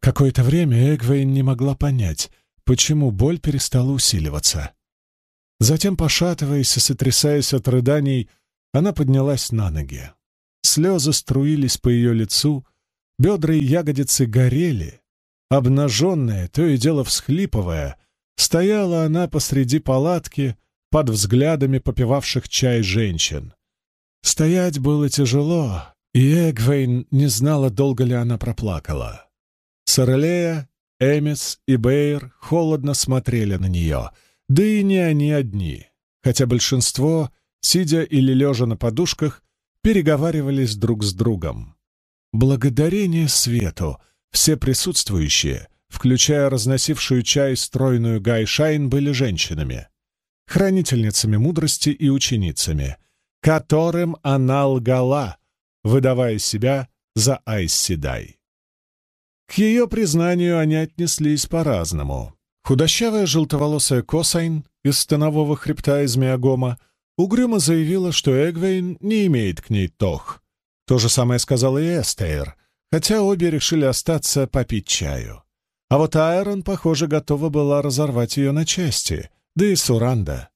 Какое-то время Эгвейн не могла понять, почему боль перестала усиливаться. Затем, пошатываясь и сотрясаясь от рыданий, она поднялась на ноги. Слезы струились по ее лицу, бедра и ягодицы горели. Обнаженная, то и дело всхлипывая, стояла она посреди палатки под взглядами попивавших чай женщин. Стоять было тяжело, и Эгвейн не знала, долго ли она проплакала. Сорелея, Эмис и Бейр холодно смотрели на нее, да и не они одни, хотя большинство, сидя или лежа на подушках, переговаривались друг с другом. Благодарение свету все присутствующие, включая разносившую чай стройную Гай Шайн, были женщинами, хранительницами мудрости и ученицами — которым она лгала, выдавая себя за Айз Седай. К ее признанию они отнеслись по-разному. Худощавая желтоволосая Косайн из станового хребта из Миагома угрюмо заявила, что Эгвейн не имеет к ней тох. То же самое сказала и Эстейр, хотя обе решили остаться попить чаю. А вот Айрон, похоже, готова была разорвать ее на части, да и Суранда.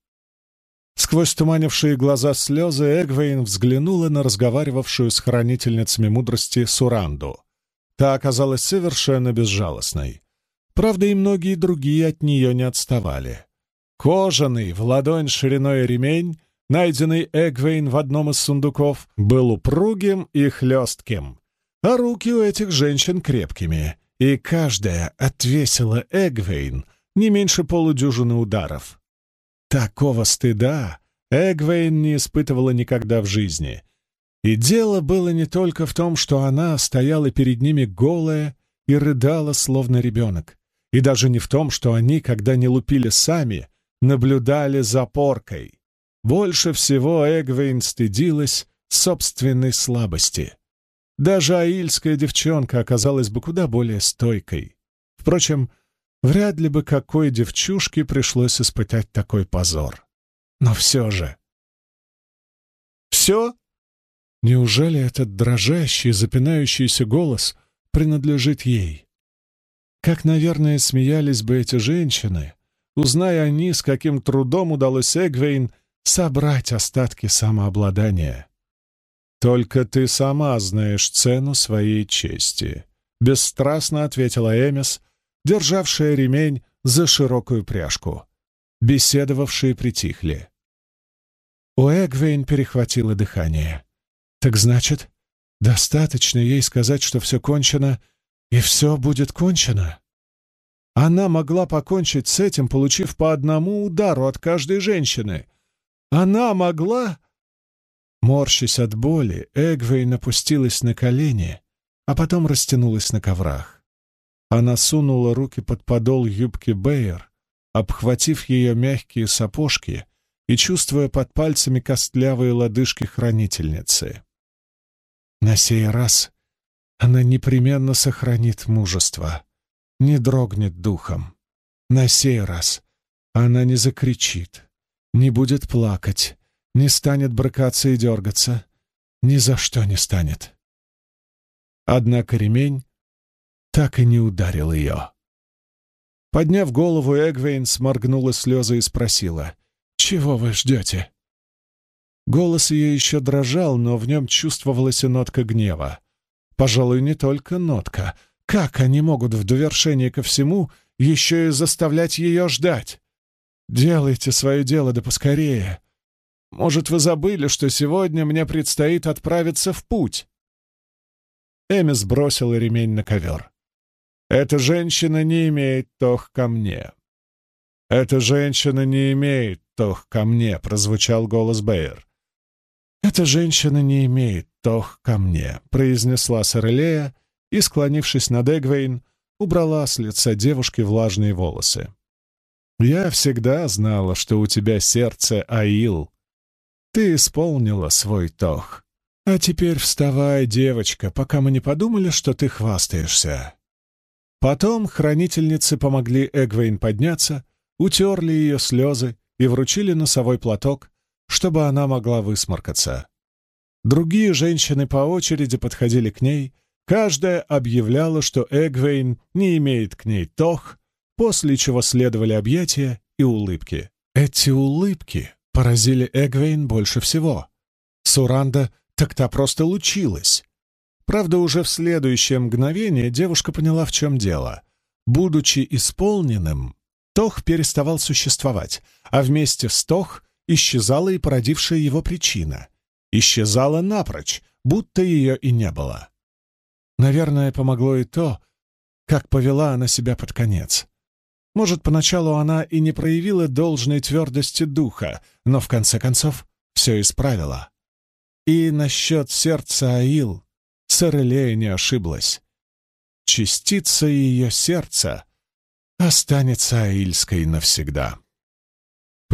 Сквозь туманившие глаза слезы Эгвейн взглянула на разговаривавшую с хранительницами мудрости Суранду. Та оказалась совершенно безжалостной. Правда, и многие другие от нее не отставали. Кожаный, в ладонь шириной ремень, найденный Эгвейн в одном из сундуков, был упругим и хлестким, а руки у этих женщин крепкими, и каждая отвесила Эгвейн не меньше полудюжины ударов. Такого стыда Эгвейн не испытывала никогда в жизни. И дело было не только в том, что она стояла перед ними голая и рыдала, словно ребенок, и даже не в том, что они, когда не лупили сами, наблюдали за поркой. Больше всего Эгвейн стыдилась собственной слабости. Даже аильская девчонка оказалась бы куда более стойкой. Впрочем, Вряд ли бы какой девчушке пришлось испытать такой позор. Но все же... «Все?» Неужели этот дрожащий, запинающийся голос принадлежит ей? Как, наверное, смеялись бы эти женщины, узная они, с каким трудом удалось Эгвейн собрать остатки самообладания. «Только ты сама знаешь цену своей чести», — бесстрастно ответила Эмис, державшая ремень за широкую пряжку. Беседовавшие притихли. У Эгвейн перехватило дыхание. «Так значит, достаточно ей сказать, что все кончено, и все будет кончено?» Она могла покончить с этим, получив по одному удару от каждой женщины. Она могла... Морщась от боли, Эгвейн опустилась на колени, а потом растянулась на коврах. Она сунула руки под подол юбки Бейер, обхватив ее мягкие сапожки и чувствуя под пальцами костлявые лодыжки хранительницы. На сей раз она непременно сохранит мужество, не дрогнет духом. На сей раз она не закричит, не будет плакать, не станет брыкаться и дергаться, ни за что не станет. Однако ремень так и не ударил ее. Подняв голову, Эгвейн сморгнула слезы и спросила, «Чего вы ждете?» Голос ее еще дрожал, но в нем чувствовалась и нотка гнева. Пожалуй, не только нотка. Как они могут в довершение ко всему еще и заставлять ее ждать? Делайте свое дело да поскорее. Может, вы забыли, что сегодня мне предстоит отправиться в путь?» Эмис бросила ремень на ковер. Эта женщина не имеет тох ко мне. Эта женщина не имеет тох ко мне, прозвучал голос Бэйр. Эта женщина не имеет тох ко мне, произнесла Сорелея и, склонившись над Эгвейн, убрала с лица девушки влажные волосы. «Я всегда знала, что у тебя сердце Аил. Ты исполнила свой тох. А теперь вставай, девочка, пока мы не подумали, что ты хвастаешься. Потом хранительницы помогли Эгвейн подняться, утерли ее слезы и вручили носовой платок, чтобы она могла высморкаться. Другие женщины по очереди подходили к ней, Каждая объявляла, что Эгвейн не имеет к ней тох, после чего следовали объятия и улыбки. Эти улыбки поразили Эгвейн больше всего. Суранда так та просто лучилась. Правда, уже в следующее мгновение девушка поняла, в чем дело. Будучи исполненным, Тох переставал существовать, а вместе с Тох исчезала и породившая его причина. Исчезала напрочь, будто ее и не было. Наверное, помогло и то, как повела она себя под конец. Может, поначалу она и не проявила должной твердости духа, но в конце концов все исправила. И насчет сердца Аил сэр Элея не ошиблась. Частица ее сердца останется аильской навсегда.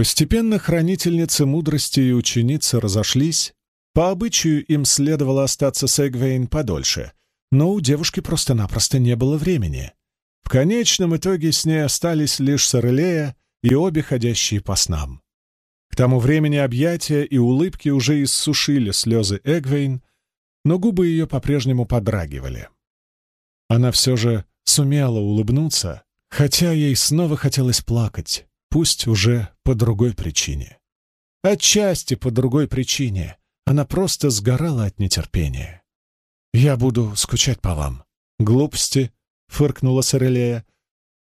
Постепенно хранительницы мудрости и ученицы разошлись. По обычаю им следовало остаться с Эгвейн подольше, но у девушки просто-напросто не было времени. В конечном итоге с ней остались лишь Сорелея и обе ходящие по снам. К тому времени объятия и улыбки уже иссушили слезы Эгвейн, но губы ее по-прежнему подрагивали. Она все же сумела улыбнуться, хотя ей снова хотелось плакать, пусть уже по другой причине. Отчасти по другой причине. Она просто сгорала от нетерпения. «Я буду скучать по вам». «Глупости», — фыркнула Сорелея.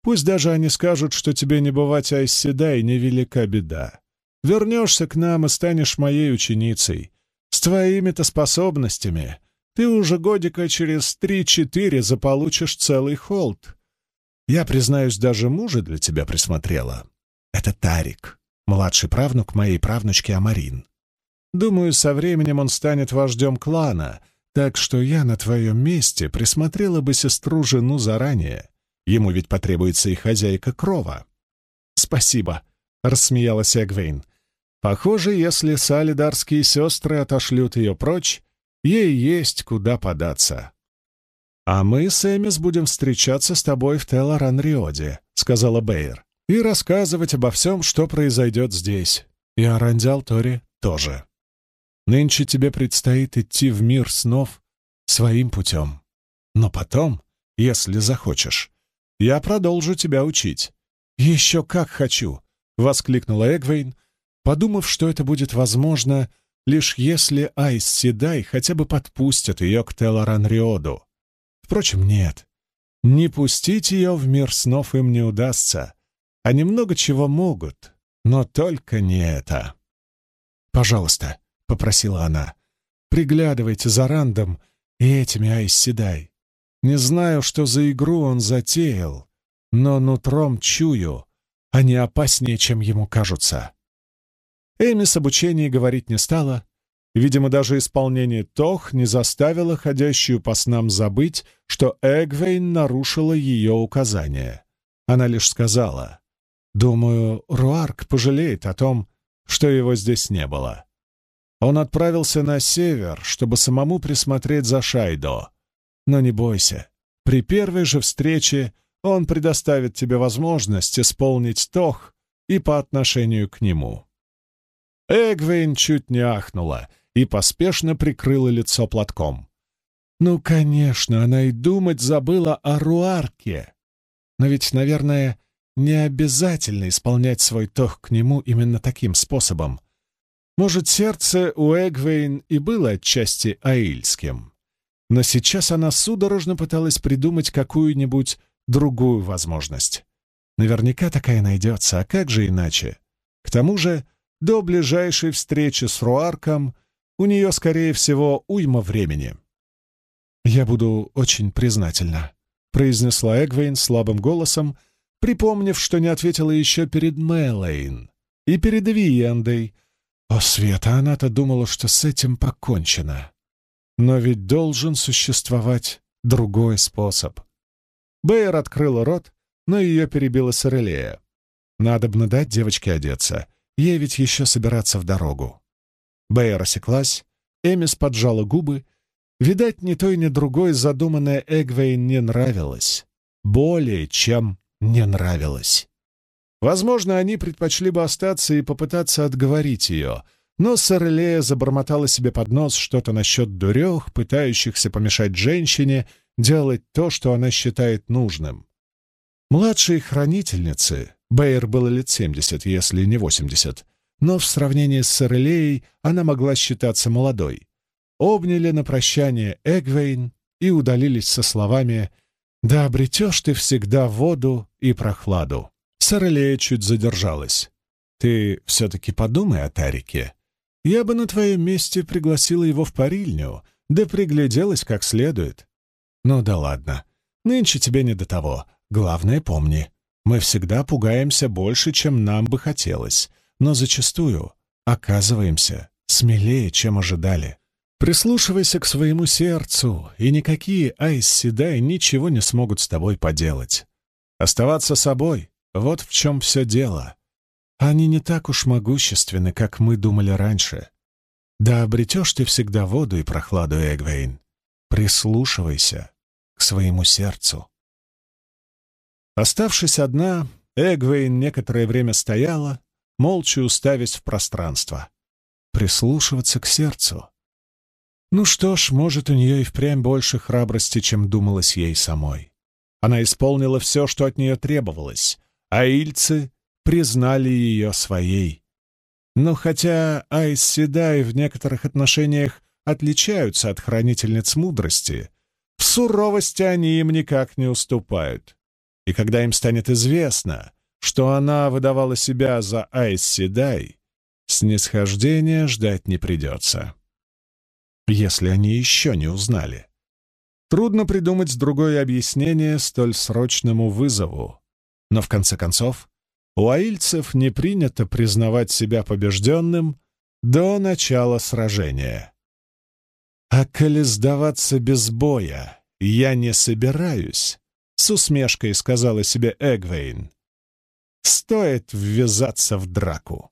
«Пусть даже они скажут, что тебе не бывать Айсседа и невелика беда. Вернешься к нам и станешь моей ученицей. С твоими-то способностями ты уже годика через три-четыре заполучишь целый холд. Я, признаюсь, даже мужа для тебя присмотрела. Это Тарик, младший правнук моей правнучки Амарин. Думаю, со временем он станет вождем клана, так что я на твоем месте присмотрела бы сестру-жену заранее. Ему ведь потребуется и хозяйка крова. «Спасибо», — рассмеялась Эгвейн. «Похоже, если салидарские сестры отошлют ее прочь, ей есть куда податься». «А мы с Эмис будем встречаться с тобой в Телоран-Риоде», — сказала Бейер, «и рассказывать обо всем, что произойдет здесь. И о Рандиал Торе тоже. Нынче тебе предстоит идти в мир снов своим путем. Но потом, если захочешь, я продолжу тебя учить». «Еще как хочу!» — воскликнула Эгвейн, подумав, что это будет возможно, лишь если Айс Седай хотя бы подпустят ее к Телоран-Риоду. Впрочем, нет. Не пустить ее в мир снов им не удастся. Они много чего могут, но только не это. «Пожалуйста», — попросила она, — «приглядывайте за Рандом и этими Айсседай. Не знаю, что за игру он затеял, но нутром чую, они опаснее, чем ему кажутся». Эми с обучением говорить не стала, Видимо, даже исполнение Тох не заставило ходящую по снам забыть, что Эгвейн нарушила ее указания. Она лишь сказала, «Думаю, Руарк пожалеет о том, что его здесь не было. Он отправился на север, чтобы самому присмотреть за Шайдо. Но не бойся, при первой же встрече он предоставит тебе возможность исполнить Тох и по отношению к нему». Эгвейн чуть не ахнула и поспешно прикрыла лицо платком. Ну, конечно, она и думать забыла о Руарке. Но ведь, наверное, не обязательно исполнять свой тох к нему именно таким способом. Может, сердце у Эгвейн и было отчасти аильским. Но сейчас она судорожно пыталась придумать какую-нибудь другую возможность. Наверняка такая найдется, а как же иначе? К тому же, до ближайшей встречи с Руарком — у нее, скорее всего, уйма времени. «Я буду очень признательна», — произнесла Эгвейн слабым голосом, припомнив, что не ответила еще перед Мэлэйн и перед Виендой. О, Света, она-то думала, что с этим покончено. Но ведь должен существовать другой способ. Бэйр открыла рот, но ее перебила Сорелея. Бы дать девочке одеться. Ей ведь еще собираться в дорогу. Бэя рассеклась, Эмис поджала губы. Видать, ни той, ни другой задуманная Эгвейн не нравилась. Более чем не нравилась. Возможно, они предпочли бы остаться и попытаться отговорить ее, но Сорелея забормотала себе под нос что-то насчет дурех, пытающихся помешать женщине делать то, что она считает нужным. Младшей хранительницы, Бэйр было лет семьдесят, если не восемьдесят, но в сравнении с Сорелеей она могла считаться молодой, обняли на прощание Эгвейн и удалились со словами «Да обретешь ты всегда воду и прохладу». Сорелея чуть задержалась. «Ты все-таки подумай о Тарике. Я бы на твоем месте пригласила его в парильню, да пригляделась как следует. Ну да ладно, нынче тебе не до того. Главное помни, мы всегда пугаемся больше, чем нам бы хотелось, но зачастую оказываемся смелее, чем ожидали. Прислушивайся к своему сердцу, и никакие Айс Седай ничего не смогут с тобой поделать. Оставаться собой — вот в чем все дело. Они не так уж могущественны, как мы думали раньше. Да обретешь ты всегда воду и прохладу, Эгвейн. Прислушивайся к своему сердцу. Оставшись одна, Эгвейн некоторое время стояла, молча уставясь в пространство. Прислушиваться к сердцу. Ну что ж, может, у нее и впрямь больше храбрости, чем думалось ей самой. Она исполнила все, что от нее требовалось, а ильцы признали ее своей. Но хотя Айс Седай в некоторых отношениях отличаются от хранительниц мудрости, в суровости они им никак не уступают. И когда им станет известно, что она выдавала себя за Айс Седай, снисхождения ждать не придется если они еще не узнали. Трудно придумать другое объяснение столь срочному вызову. Но в конце концов, у аильцев не принято признавать себя побежденным до начала сражения. «А коли сдаваться без боя я не собираюсь», — с усмешкой сказала себе Эгвейн, — «стоит ввязаться в драку».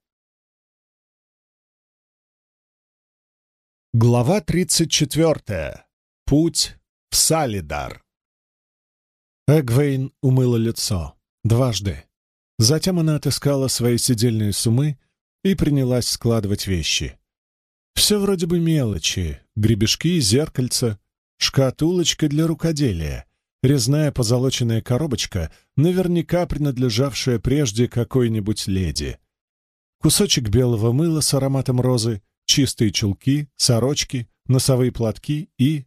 Глава 34. Путь Салидар. Эгвейн умыла лицо. Дважды. Затем она отыскала свои сидельные сумы и принялась складывать вещи. Все вроде бы мелочи. Гребешки, зеркальца, шкатулочка для рукоделия, резная позолоченная коробочка, наверняка принадлежавшая прежде какой-нибудь леди. Кусочек белого мыла с ароматом розы — чистые чулки, сорочки, носовые платки и...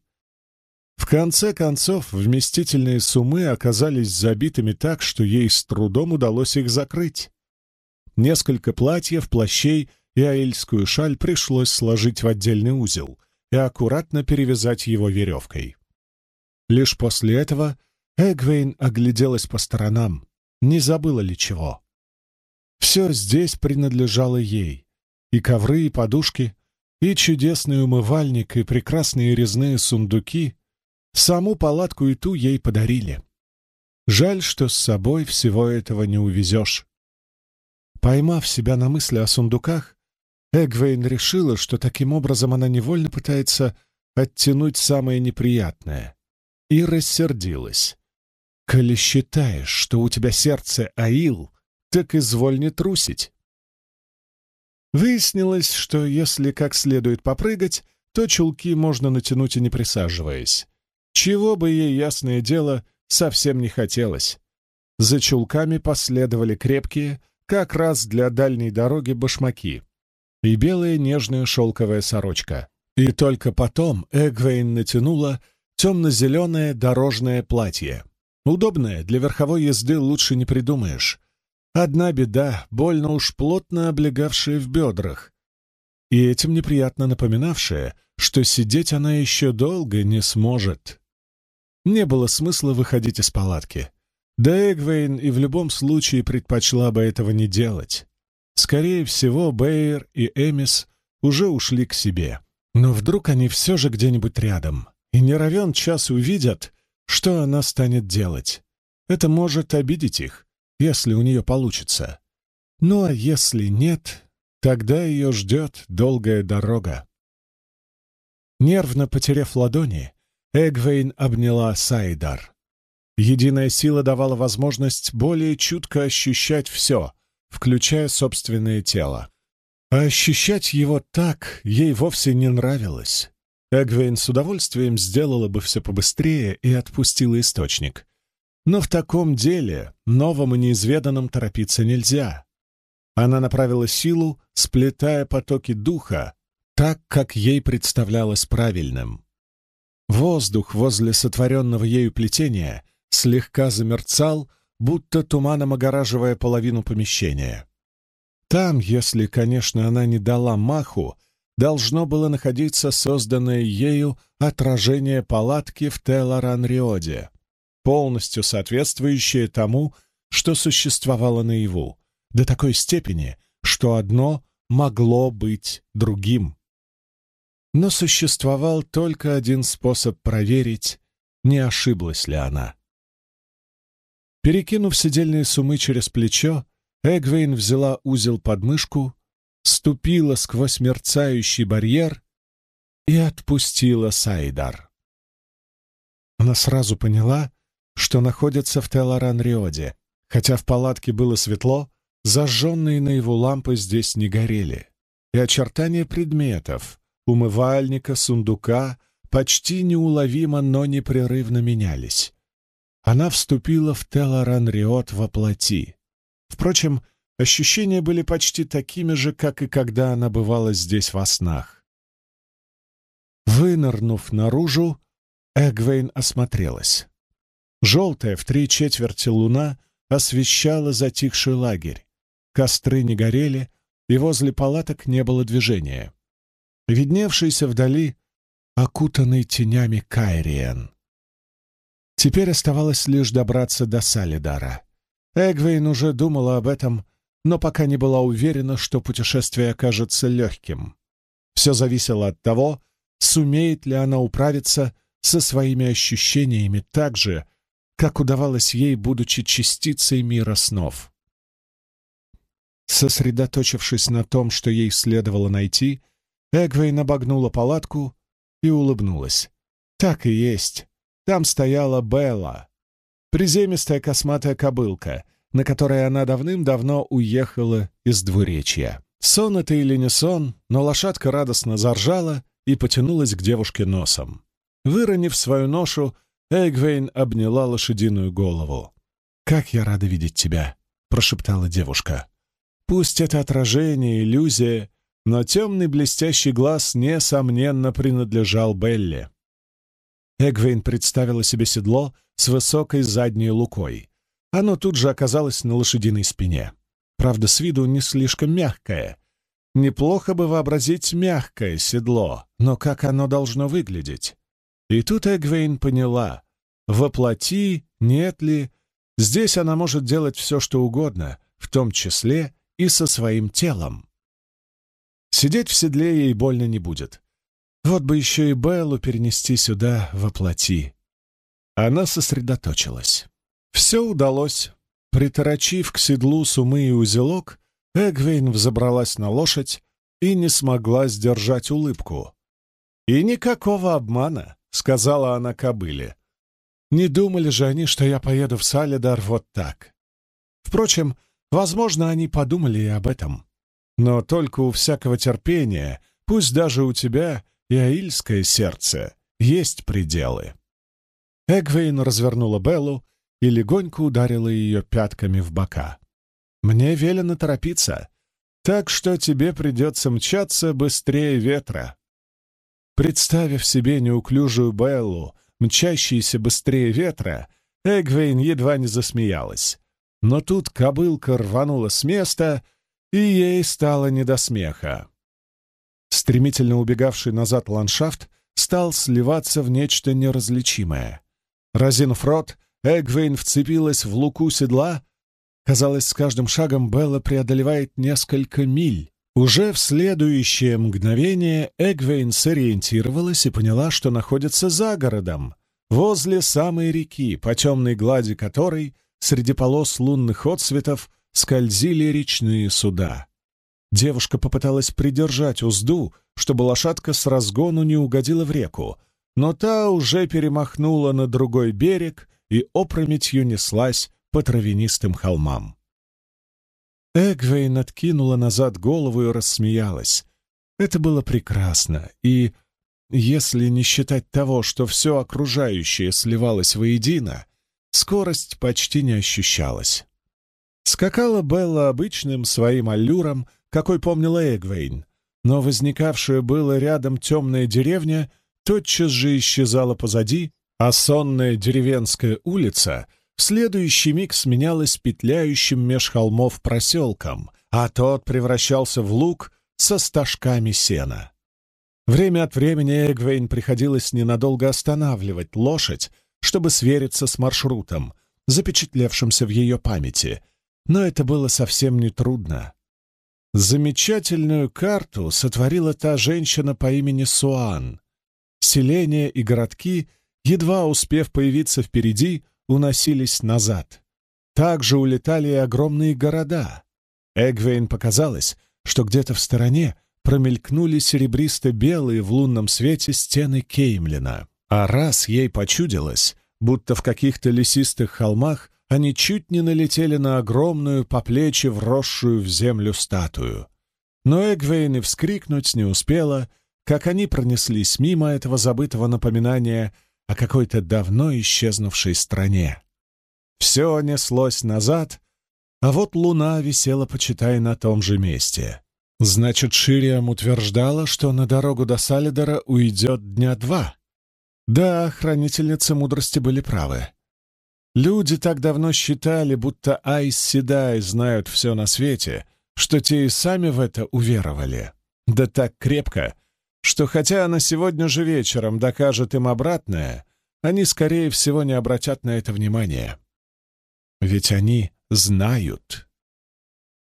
В конце концов, вместительные суммы оказались забитыми так, что ей с трудом удалось их закрыть. Несколько платьев, плащей и аильскую шаль пришлось сложить в отдельный узел и аккуратно перевязать его веревкой. Лишь после этого Эгвейн огляделась по сторонам, не забыла ли чего. Все здесь принадлежало ей, и ковры, и подушки, и чудесный умывальник, и прекрасные резные сундуки. Саму палатку и ту ей подарили. Жаль, что с собой всего этого не увезешь. Поймав себя на мысли о сундуках, Эгвейн решила, что таким образом она невольно пытается оттянуть самое неприятное, и рассердилась. «Коли считаешь, что у тебя сердце аил, так изволь не трусить. Выяснилось, что если как следует попрыгать, то чулки можно натянуть и не присаживаясь. Чего бы ей, ясное дело, совсем не хотелось. За чулками последовали крепкие, как раз для дальней дороги, башмаки и белая нежная шелковая сорочка. И только потом Эгвейн натянула темно-зеленое дорожное платье. Удобное, для верховой езды лучше не придумаешь. Одна беда, больно уж плотно облегавшая в бедрах, и этим неприятно напоминавшая, что сидеть она еще долго не сможет. Не было смысла выходить из палатки. Да Эгвейн и в любом случае предпочла бы этого не делать. Скорее всего, Бэйр и Эмис уже ушли к себе. Но вдруг они все же где-нибудь рядом, и не равен час увидят, что она станет делать. Это может обидеть их, если у нее получится. Ну а если нет, тогда ее ждет долгая дорога. Нервно потеряв ладони, Эгвейн обняла Сайдар. Единая сила давала возможность более чутко ощущать все, включая собственное тело. А ощущать его так ей вовсе не нравилось. Эгвейн с удовольствием сделала бы все побыстрее и отпустила источник. Но в таком деле новым и неизведанным торопиться нельзя. Она направила силу, сплетая потоки духа, так, как ей представлялось правильным. Воздух возле сотворенного ею плетения слегка замерцал, будто туманом огораживая половину помещения. Там, если, конечно, она не дала маху, должно было находиться созданное ею отражение палатки в Теларанриоде, полностью соответствующее тому, что существовало наяву, до такой степени, что одно могло быть другим. Но существовал только один способ проверить, не ошиблась ли она. Перекинув сидельные сумы через плечо, Эгвейн взяла узел под мышку, ступила сквозь мерцающий барьер и отпустила Сайдар. Она сразу поняла, что находится в Теларан-Риоде, хотя в палатке было светло, зажженные на его лампы здесь не горели, и очертания предметов, умывальника, сундука почти неуловимо, но непрерывно менялись. Она вступила в Теларан-Риот во плоти. Впрочем, ощущения были почти такими же, как и когда она бывала здесь во снах. Вынырнув наружу, Эгвейн осмотрелась. Желтая в три четверти луна освещала затихший лагерь. Костры не горели, и возле палаток не было движения. Видневшийся вдали, окутанный тенями Кайриен. Теперь оставалось лишь добраться до Салидара. Эгвейн уже думала об этом, но пока не была уверена, что путешествие окажется легким. Все зависело от того, сумеет ли она управиться со своими ощущениями так же, как удавалось ей, будучи частицей мира снов. Сосредоточившись на том, что ей следовало найти, Эгвейн обогнула палатку и улыбнулась. Так и есть. Там стояла Белла, приземистая косматая кобылка, на которой она давным-давно уехала из двуречья. Сон это или не сон, но лошадка радостно заржала и потянулась к девушке носом. Выронив свою ношу, Эгвейн обняла лошадиную голову. «Как я рада видеть тебя!» — прошептала девушка. «Пусть это отражение, иллюзия, но темный блестящий глаз, несомненно, принадлежал Белле. Эгвейн представила себе седло с высокой задней лукой. Оно тут же оказалось на лошадиной спине. Правда, с виду не слишком мягкое. Неплохо бы вообразить мягкое седло, но как оно должно выглядеть? И тут Эгвейн поняла, воплоти, нет ли, здесь она может делать все, что угодно, в том числе и со своим телом. Сидеть в седле ей больно не будет. Вот бы еще и Беллу перенести сюда во плоти. Она сосредоточилась. Все удалось. Приторочив к седлу сумы и узелок, Эгвейн взобралась на лошадь и не смогла сдержать улыбку. «И никакого обмана», — сказала она кобыле. «Не думали же они, что я поеду в Салидар вот так?» Впрочем, возможно, они подумали и об этом. Но только у всякого терпения, пусть даже у тебя, и аильское сердце есть пределы. Эгвейн развернула Беллу и легонько ударила ее пятками в бока. «Мне велено торопиться, так что тебе придется мчаться быстрее ветра». Представив себе неуклюжую Беллу, мчащейся быстрее ветра, Эгвейн едва не засмеялась. Но тут кобылка рванула с места, и ей стало не до смеха. Стремительно убегавший назад ландшафт стал сливаться в нечто неразличимое. Разинув рот, Эгвейн вцепилась в луку седла. Казалось, с каждым шагом Белла преодолевает несколько миль. Уже в следующее мгновение Эгвейн сориентировалась и поняла, что находится за городом, возле самой реки, по темной глади которой, среди полос лунных отсветов, скользили речные суда. Девушка попыталась придержать узду, чтобы лошадка с разгону не угодила в реку, но та уже перемахнула на другой берег и опрометью неслась по травянистым холмам. Эгвейн откинула назад голову и рассмеялась. Это было прекрасно, и, если не считать того, что все окружающее сливалось воедино, скорость почти не ощущалась. Скакала Белла обычным своим аллюром, какой помнила Эгвейн, но возникавшая было рядом темная деревня тотчас же исчезала позади, а сонная деревенская улица в следующий миг сменялась петляющим меж холмов проселком, а тот превращался в луг со стажками сена. Время от времени Эгвейн приходилось ненадолго останавливать лошадь, чтобы свериться с маршрутом, запечатлевшимся в ее памяти, но это было совсем нетрудно. Замечательную карту сотворила та женщина по имени Суан. Селения и городки, едва успев появиться впереди, уносились назад. Также улетали и огромные города. Эгвейн показалось, что где-то в стороне промелькнули серебристо-белые в лунном свете стены Кеймлина. А раз ей почудилось, будто в каких-то лесистых холмах они чуть не налетели на огромную по плечи вросшую в землю статую. Но Эгвейн и вскрикнуть не успела, как они пронеслись мимо этого забытого напоминания о какой-то давно исчезнувшей стране. Все неслось назад, а вот луна висела, почитай, на том же месте. Значит, Шириам утверждала, что на дорогу до Салидора уйдет дня два. Да, хранительницы мудрости были правы. Люди так давно считали, будто Айс Седай знают все на свете, что те и сами в это уверовали. Да так крепко, что хотя она сегодня же вечером докажет им обратное, они, скорее всего, не обратят на это внимания. Ведь они знают.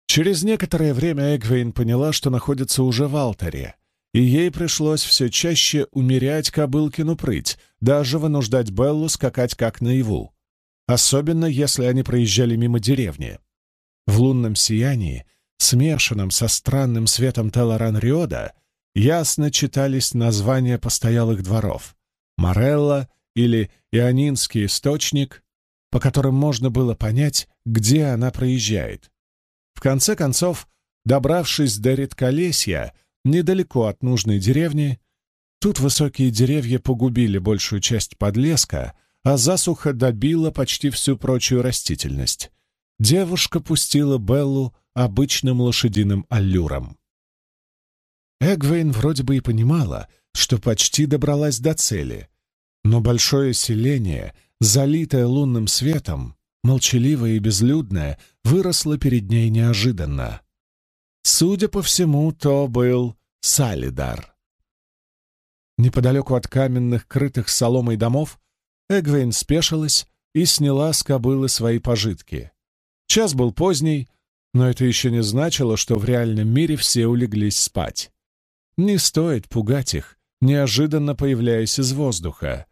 Через некоторое время Эгвейн поняла, что находится уже в алтаре, и ей пришлось все чаще умерять кобылкину прыть, даже вынуждать Беллу скакать как наяву, особенно если они проезжали мимо деревни. В лунном сиянии, смешанном со странным светом Телоран-Риода, ясно читались названия постоялых дворов — Морелла или Ионинский источник, по которым можно было понять, где она проезжает. В конце концов, добравшись до редколесья, недалеко от нужной деревни, тут высокие деревья погубили большую часть подлеска, а засуха добила почти всю прочую растительность. Девушка пустила Беллу обычным лошадиным аллюром. Эгвейн вроде бы и понимала, что почти добралась до цели, но большое селение, залитое лунным светом, молчаливая и безлюдная, выросла перед ней неожиданно. Судя по всему, то был Салидар. Неподалеку от каменных, крытых соломой домов, Эгвейн спешилась и сняла с кобылы свои пожитки. Час был поздний, но это еще не значило, что в реальном мире все улеглись спать. Не стоит пугать их, неожиданно появляясь из воздуха.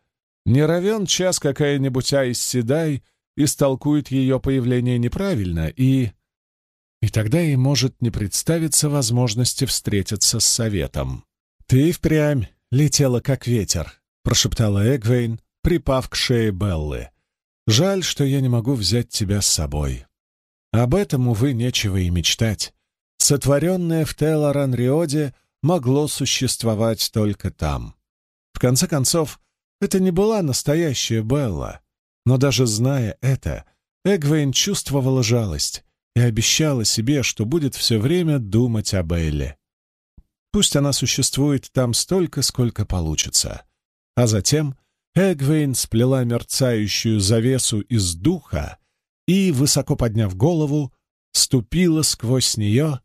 Не равен час какая-нибудь Айс Седай истолкует ее появление неправильно, и... И тогда ей может не представиться возможности встретиться с советом. «Ты впрямь летела как ветер», — прошептала Эгвейн, припав к шее Беллы. «Жаль, что я не могу взять тебя с собой. Об этом, увы, нечего и мечтать. Сотворенное в Телоран-Риоде могло существовать только там. В конце концов, это не была настоящая Белла, но даже зная это, Эгвейн чувствовала жалость и обещала себе, что будет все время думать о Белле. Пусть она существует там столько, сколько получится. А затем Эгвейн сплела мерцающую завесу из духа и, высоко подняв голову, ступила сквозь нее,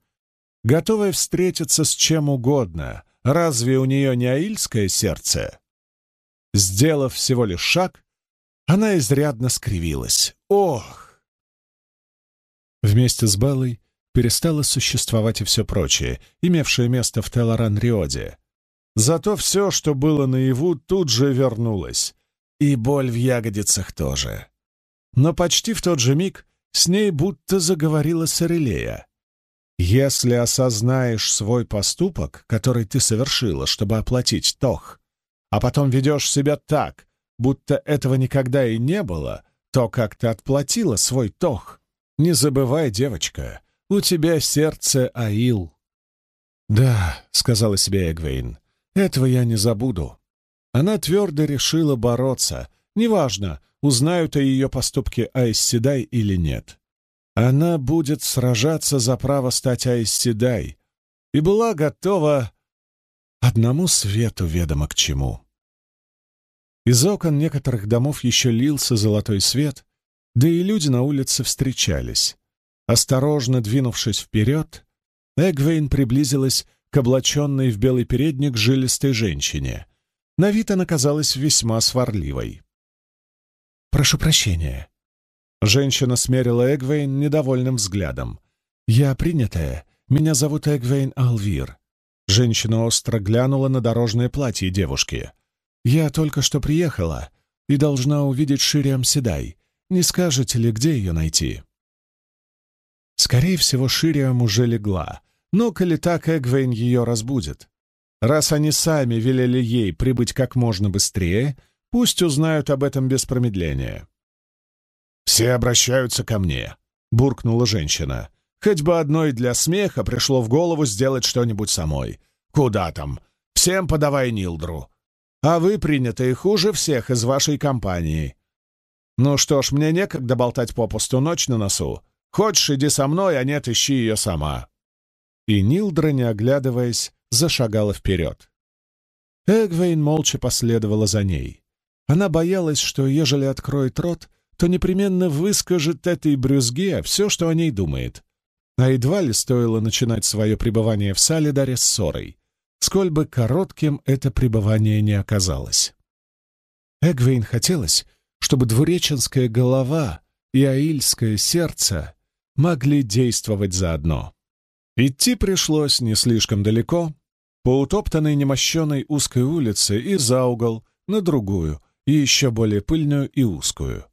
готовая встретиться с чем угодно. Разве у нее не аильское сердце? Сделав всего лишь шаг, она изрядно скривилась. Ох! Вместе с Беллой перестало существовать и все прочее, имевшее место в Телоран-Риоде. Зато все, что было наяву, тут же вернулось. И боль в ягодицах тоже. Но почти в тот же миг с ней будто заговорила Сорелея. «Если осознаешь свой поступок, который ты совершила, чтобы оплатить Тох, а потом ведешь себя так, будто этого никогда и не было, то как ты отплатила свой тох. Не забывай, девочка, у тебя сердце Аил». «Да», — сказала себе Эгвейн, — «этого я не забуду». Она твердо решила бороться. Неважно, узнают о ее поступке Айсседай или нет. Она будет сражаться за право стать Айсседай и была готова одному свету ведомо к чему. Из окон некоторых домов еще лился золотой свет, да и люди на улице встречались. Осторожно двинувшись вперед, Эгвейн приблизилась к облаченной в белый передник жилистой женщине. На вид она казалась весьма сварливой. «Прошу прощения». Женщина смерила Эгвейн недовольным взглядом. «Я принятая. Меня зовут Эгвейн Алвир». Женщина остро глянула на дорожное платье девушки. «Я только что приехала и должна увидеть Шириам Седай. Не скажете ли, где ее найти?» Скорее всего, Шириам уже легла, но, коли так, Эгвейн ее разбудит. Раз они сами велели ей прибыть как можно быстрее, Пусть узнают об этом без промедления. «Все обращаются ко мне», — буркнула женщина. «Хоть бы одной для смеха пришло в голову сделать что-нибудь самой. Куда там? Всем подавай Нилдру. А вы принятые хуже всех из вашей компании. Ну что ж, мне некогда болтать попусту ночь на носу. Хочешь, иди со мной, а нет, ищи ее сама». И Нилдра, не оглядываясь, зашагала вперед. Эгвейн молча последовала за ней. Она боялась, что, ежели откроет рот, то непременно выскажет этой брюзге все, что о ней думает. А едва ли стоило начинать свое пребывание в Салидаре с ссорой, сколь бы коротким это пребывание не оказалось. Эгвейн хотелось, чтобы двуреченская голова и аильское сердце могли действовать заодно. Идти пришлось не слишком далеко, по утоптанной немощенной узкой улице и за угол, на другую, и еще более пыльную и узкую.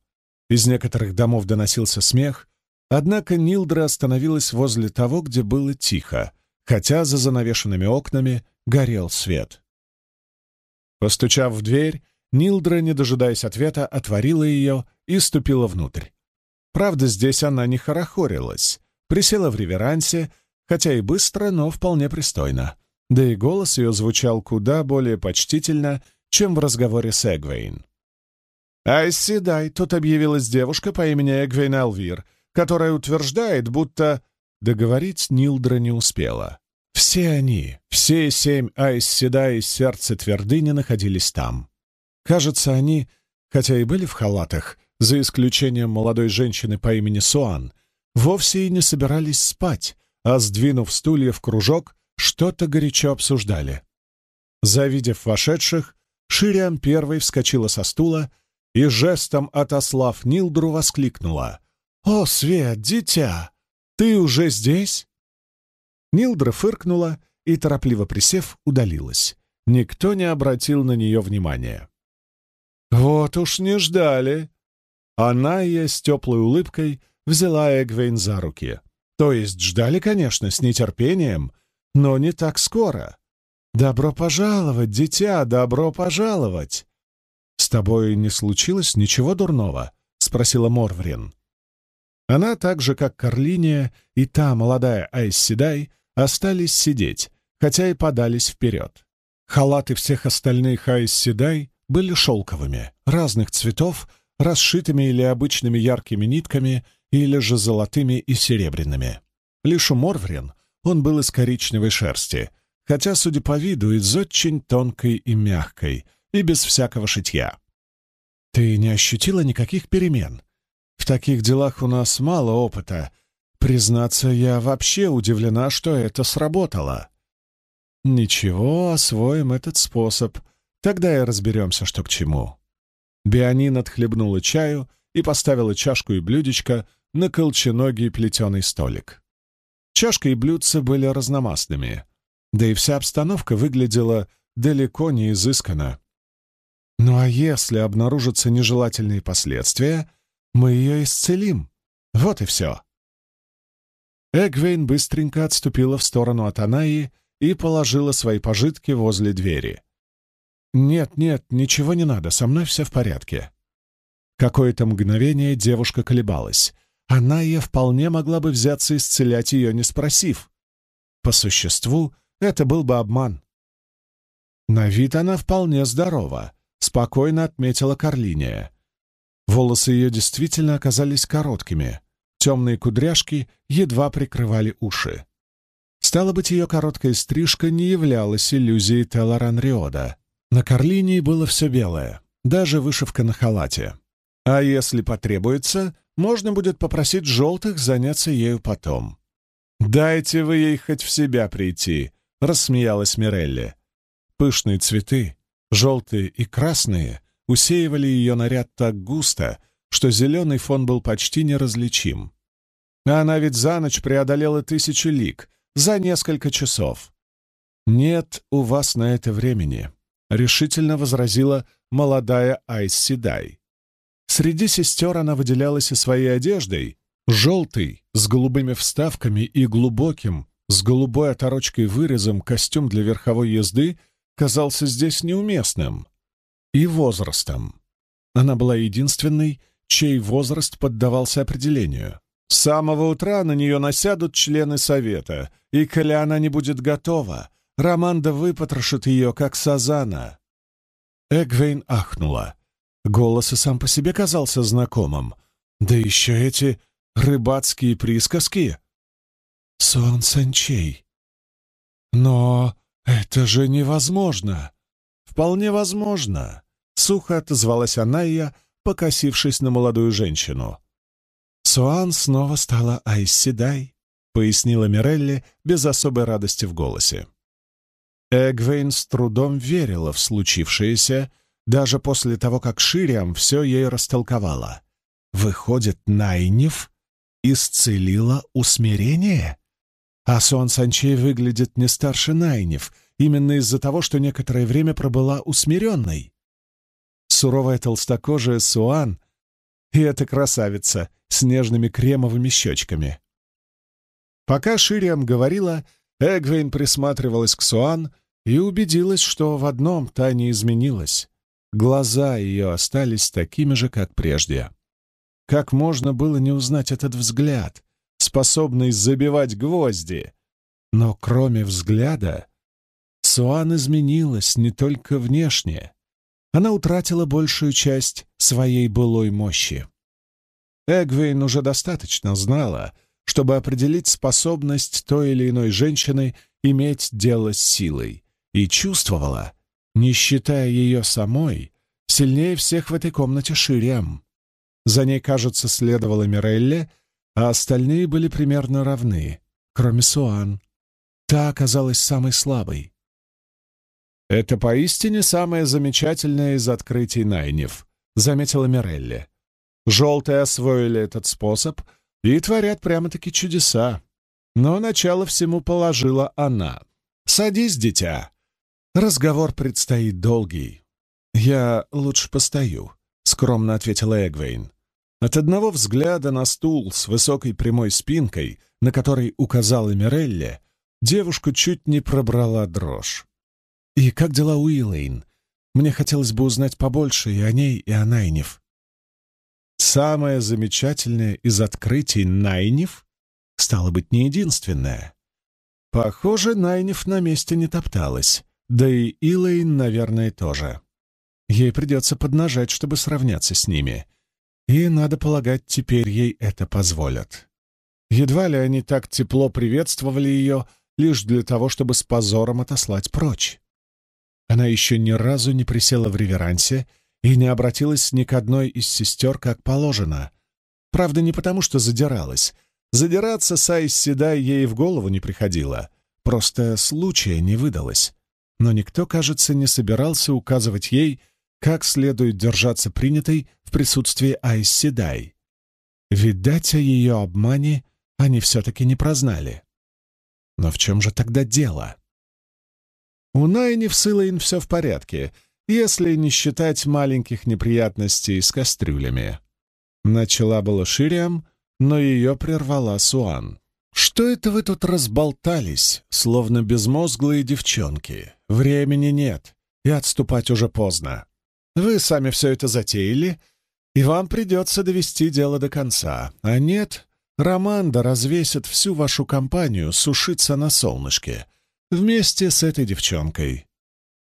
Из некоторых домов доносился смех, однако Нилдра остановилась возле того, где было тихо, хотя за занавешенными окнами горел свет. Постучав в дверь, Нилдра, не дожидаясь ответа, отворила ее и ступила внутрь. Правда, здесь она не хорохорилась, присела в реверансе, хотя и быстро, но вполне пристойно. Да и голос ее звучал куда более почтительно чем в разговоре с Эгвейн. «Айси, дай, тут объявилась девушка по имени Эгвейн Алвир, которая утверждает, будто...» Договорить Нилдра не успела. Все они, все семь Айсседа из сердца твердыни находились там. Кажется, они, хотя и были в халатах, за исключением молодой женщины по имени Суан, вовсе и не собирались спать, а, сдвинув стулья в кружок, что-то горячо обсуждали. Завидев вошедших, Шириам первой вскочила со стула и, жестом отослав Нилдру, воскликнула. «О, Свет, дитя! Ты уже здесь?» Нилдра фыркнула и, торопливо присев, удалилась. Никто не обратил на нее внимания. «Вот уж не ждали!» Она с теплой улыбкой взяла Эгвейн за руки. То есть ждали, конечно, с нетерпением, но не так скоро. «Добро пожаловать, дитя, добро пожаловать!» «С тобой не случилось ничего дурного?» — спросила Морврин. Она, так же как Карлиния и та молодая Айсседай, остались сидеть, хотя и подались вперед. Халаты всех остальных Айсседай были шелковыми, разных цветов, расшитыми или обычными яркими нитками, или же золотыми и серебряными. Лишь у Морврин он был из коричневой шерсти — хотя, судя по виду, из очень тонкой и мягкой, и без всякого шитья. Ты не ощутила никаких перемен? В таких делах у нас мало опыта. Признаться, я вообще удивлена, что это сработало. Ничего, освоим этот способ. Тогда и разберемся, что к чему. Бионин отхлебнула чаю и поставила чашку и блюдечко на колченогий плетеный столик. Чашка и блюдца были разномастными — да и вся обстановка выглядела далеко не изысканно. Ну а если обнаружатся нежелательные последствия, мы ее исцелим. Вот и все. Эгвейн быстренько отступила в сторону от Анаи и положила свои пожитки возле двери. «Нет, нет, ничего не надо, со мной все в порядке». Какое-то мгновение девушка колебалась, Анайя вполне могла бы взяться исцелять ее, не спросив. По существу, это был бы обман. На вид она вполне здорова, спокойно отметила Карлиния. Волосы ее действительно оказались короткими, темные кудряшки едва прикрывали уши. Стало быть, ее короткая стрижка не являлась иллюзией Телоран Риода. На Карлинии было все белое, даже вышивка на халате. А если потребуется, можно будет попросить желтых заняться ею потом. «Дайте вы ей хоть в себя прийти», — рассмеялась Мирелли. Пышные цветы, желтые и красные, усеивали ее наряд так густо, что зеленый фон был почти неразличим. А она ведь за ночь преодолела тысячи лиг, за несколько часов. «Нет у вас на это времени», — решительно возразила молодая Айс Седай. Среди сестер она выделялась и своей одеждой, желтый, с голубыми вставками и глубоким, с голубой оторочкой вырезом костюм для верховой езды казался здесь неуместным. И возрастом. Она была единственной, чей возраст поддавался определению. С самого утра на нее насядут члены совета, и, коли она не будет готова, Романда выпотрошит ее, как сазана. Эгвейн ахнула. Голос и сам по себе казался знакомым. Да еще эти рыбацкие присказки. Сон Санчей. Но это же невозможно. Вполне возможно. Сухо отозвалась Анайя, покосившись на молодую женщину. Суан снова стала Айсседай, пояснила Мирелли без особой радости в голосе. Эгвейн с трудом верила в случившееся, даже после того, как Шириам все ей растолковала. Выходит, Найниф исцелила усмирение? А Суан Санчей выглядит не старше Найниф, именно из-за того, что некоторое время пробыла усмиренной. Суровая толстокожая Суан и эта красавица с нежными кремовыми щечками. Пока Шириам говорила, Эгвейн присматривалась к Суан и убедилась, что в одном та не изменилась. Глаза ее остались такими же, как прежде. Как можно было не узнать этот взгляд, способный забивать гвозди? Но кроме взгляда, Суан изменилась не только внешне. Она утратила большую часть своей былой мощи. Эгвейн уже достаточно знала, чтобы определить способность той или иной женщины иметь дело с силой, и чувствовала, не считая ее самой, сильнее всех в этой комнате Шириам. За ней, кажется, следовала Мирелли, а остальные были примерно равны, кроме Суан. Та оказалась самой слабой. «Это поистине самое замечательное из открытий Найнев», — заметила Мирелли. «Желтые освоили этот способ и творят прямо-таки чудеса. Но начало всему положила она. Садись, дитя. Разговор предстоит долгий. Я лучше постою, скромно ответила Эгвейн. От одного взгляда на стул с высокой прямой спинкой, на который указала Мирелли, девушку чуть не пробрала дрожь. «И как дела у Илэйн? Мне хотелось бы узнать побольше и о ней, и о Найнев». Самое замечательное из открытий Найнев стало быть не единственное. Похоже, Найнев на месте не топталась. Да и Илэйн, наверное, тоже. Ей придется поднажать, чтобы сравняться с ними. И, надо полагать, теперь ей это позволят. Едва ли они так тепло приветствовали ее лишь для того, чтобы с позором отослать прочь. Она еще ни разу не присела в реверансе и не обратилась ни к одной из сестер как положено. Правда, не потому, что задиралась. Задираться Сайс Седай ей в голову не приходило. Просто случая не выдалось но никто, кажется, не собирался указывать ей, как следует держаться принятой в присутствии Айс Седай. Видать, о ее обмане они все-таки не прознали. Но в чем же тогда дело? У Найни в Силаин все в порядке, если не считать маленьких неприятностей с кастрюлями. Начала было Шириам, но ее прервала Суан. «Что это вы тут разболтались, словно безмозглые девчонки? Времени нет, и отступать уже поздно. Вы сами все это затеяли, и вам придется довести дело до конца. А нет, Романда развесит всю вашу компанию сушиться на солнышке вместе с этой девчонкой.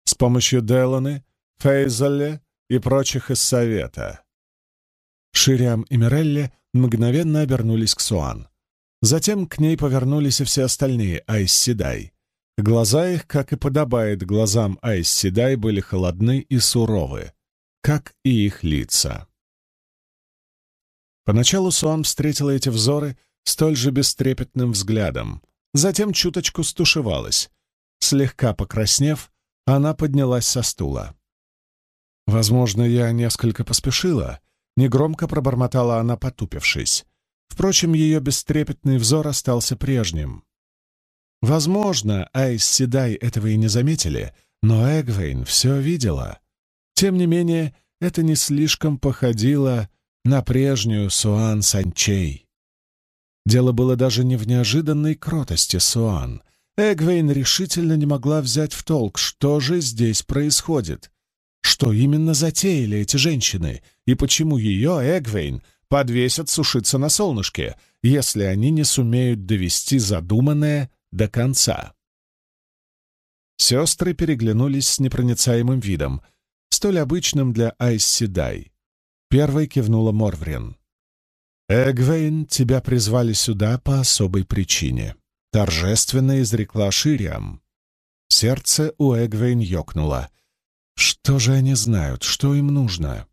С помощью Деланы, Фейзале и прочих из Совета. Шириам и Мирелли мгновенно обернулись к Суан. Затем к ней повернулись и все остальные Айсседай. Глаза их, как и подобает глазам Айсседай, были холодны и суровы, как и их лица. Поначалу Суан встретила эти взоры столь же бестрепетным взглядом, затем чуточку стушевалась. Слегка покраснев, она поднялась со стула. «Возможно, я несколько поспешила», — негромко пробормотала она, потупившись. Впрочем, ее бестрепетный взор остался прежним. Возможно, Айс Седай этого и не заметили, но Эгвейн все видела. Тем не менее, это не слишком походило на прежнюю Суан Санчей. Дело было даже не в неожиданной кротости Суан. Эгвейн решительно не могла взять в толк, что же здесь происходит. Что именно затеяли эти женщины, и почему ее, Эгвейн, подвесят сушиться на солнышке, если они не сумеют довести задуманное до конца. Сестры переглянулись с непроницаемым видом, столь обычным для Айс Седай. Первой кивнула Морврин. «Эгвейн, тебя призвали сюда по особой причине», — торжественно изрекла Шириам. Сердце у Эгвейн ёкнуло. «Что же они знают? Что им нужно?»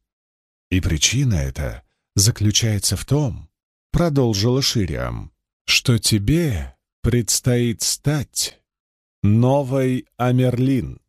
«И причина эта заключается в том, — продолжила Шириам, — что тебе предстоит стать новой Амерлин.